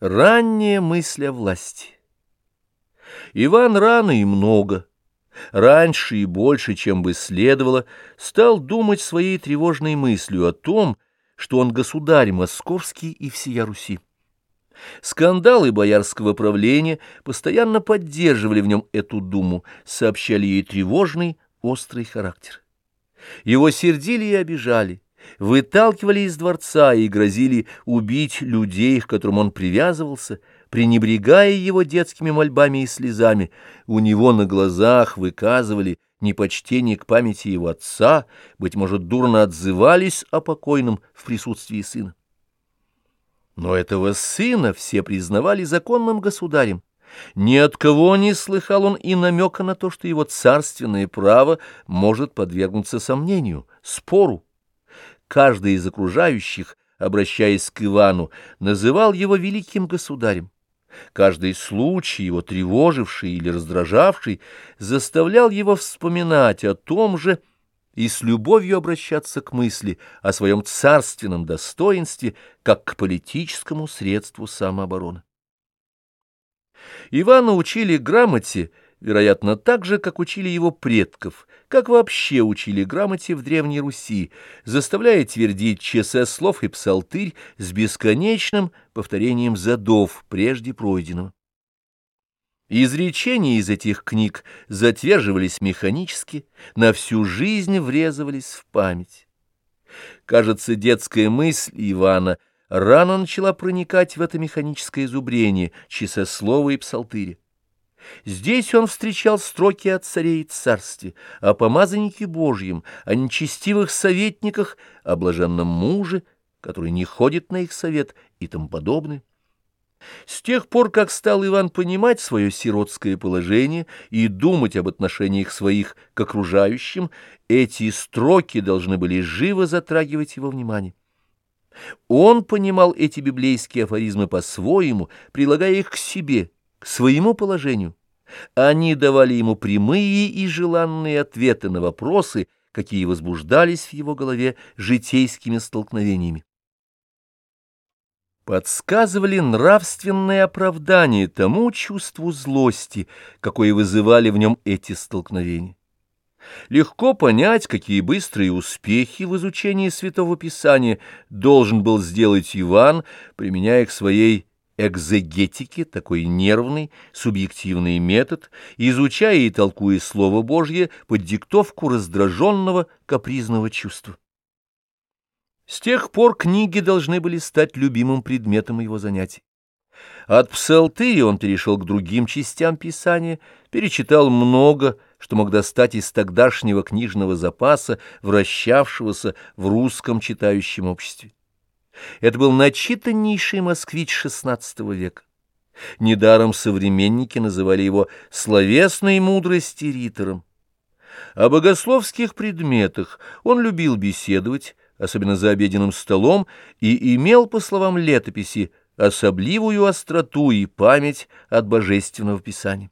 Ранняя мысль о власти. Иван рано и много, раньше и больше, чем бы следовало, стал думать своей тревожной мыслью о том, что он государь московский и всея Руси. Скандалы боярского правления постоянно поддерживали в нем эту думу, сообщали ей тревожный, острый характер. Его сердили и обижали, выталкивали из дворца и грозили убить людей, к которым он привязывался, пренебрегая его детскими мольбами и слезами, у него на глазах выказывали непочтение к памяти его отца, быть может, дурно отзывались о покойном в присутствии сына. Но этого сына все признавали законным государем. Ни от кого не слыхал он и намека на то, что его царственное право может подвергнуться сомнению, спору. Каждый из окружающих, обращаясь к Ивану, называл его великим государем. Каждый случай, его тревоживший или раздражавший, заставлял его вспоминать о том же и с любовью обращаться к мысли о своем царственном достоинстве, как к политическому средству самообороны. Ивана учили грамоте, вероятно, так же, как учили его предков, как вообще учили грамоте в Древней Руси, заставляя твердить часы слов и псалтырь с бесконечным повторением задов прежде пройденного. Изречения из этих книг затверживались механически, на всю жизнь врезывались в память. Кажется, детская мысль Ивана рано начала проникать в это механическое зубрение часослова и псалтыря. Здесь он встречал строки о царе и царстве, о помазаннике Божьем, о нечестивых советниках, о блаженном муже, который не ходит на их совет и тому подобное. С тех пор, как стал Иван понимать свое сиротское положение и думать об отношениях своих к окружающим, эти строки должны были живо затрагивать его внимание. Он понимал эти библейские афоризмы по-своему, прилагая их к себе, своему положению. Они давали ему прямые и желанные ответы на вопросы, какие возбуждались в его голове житейскими столкновениями. Подсказывали нравственное оправдание тому чувству злости, какое вызывали в нем эти столкновения. Легко понять, какие быстрые успехи в изучении Святого Писания должен был сделать Иван, применяя к своей экзегетике такой нервный, субъективный метод, изучая и толкуя Слово Божье под диктовку раздраженного капризного чувства. С тех пор книги должны были стать любимым предметом его занятий. От псалтыри он перешел к другим частям Писания, перечитал много, что мог достать из тогдашнего книжного запаса, вращавшегося в русском читающем обществе. Это был начитаннейший москвич XVI века. Недаром современники называли его словесной мудрости ритором. О богословских предметах он любил беседовать, особенно за обеденным столом, и имел, по словам летописи, особливую остроту и память от божественного писания.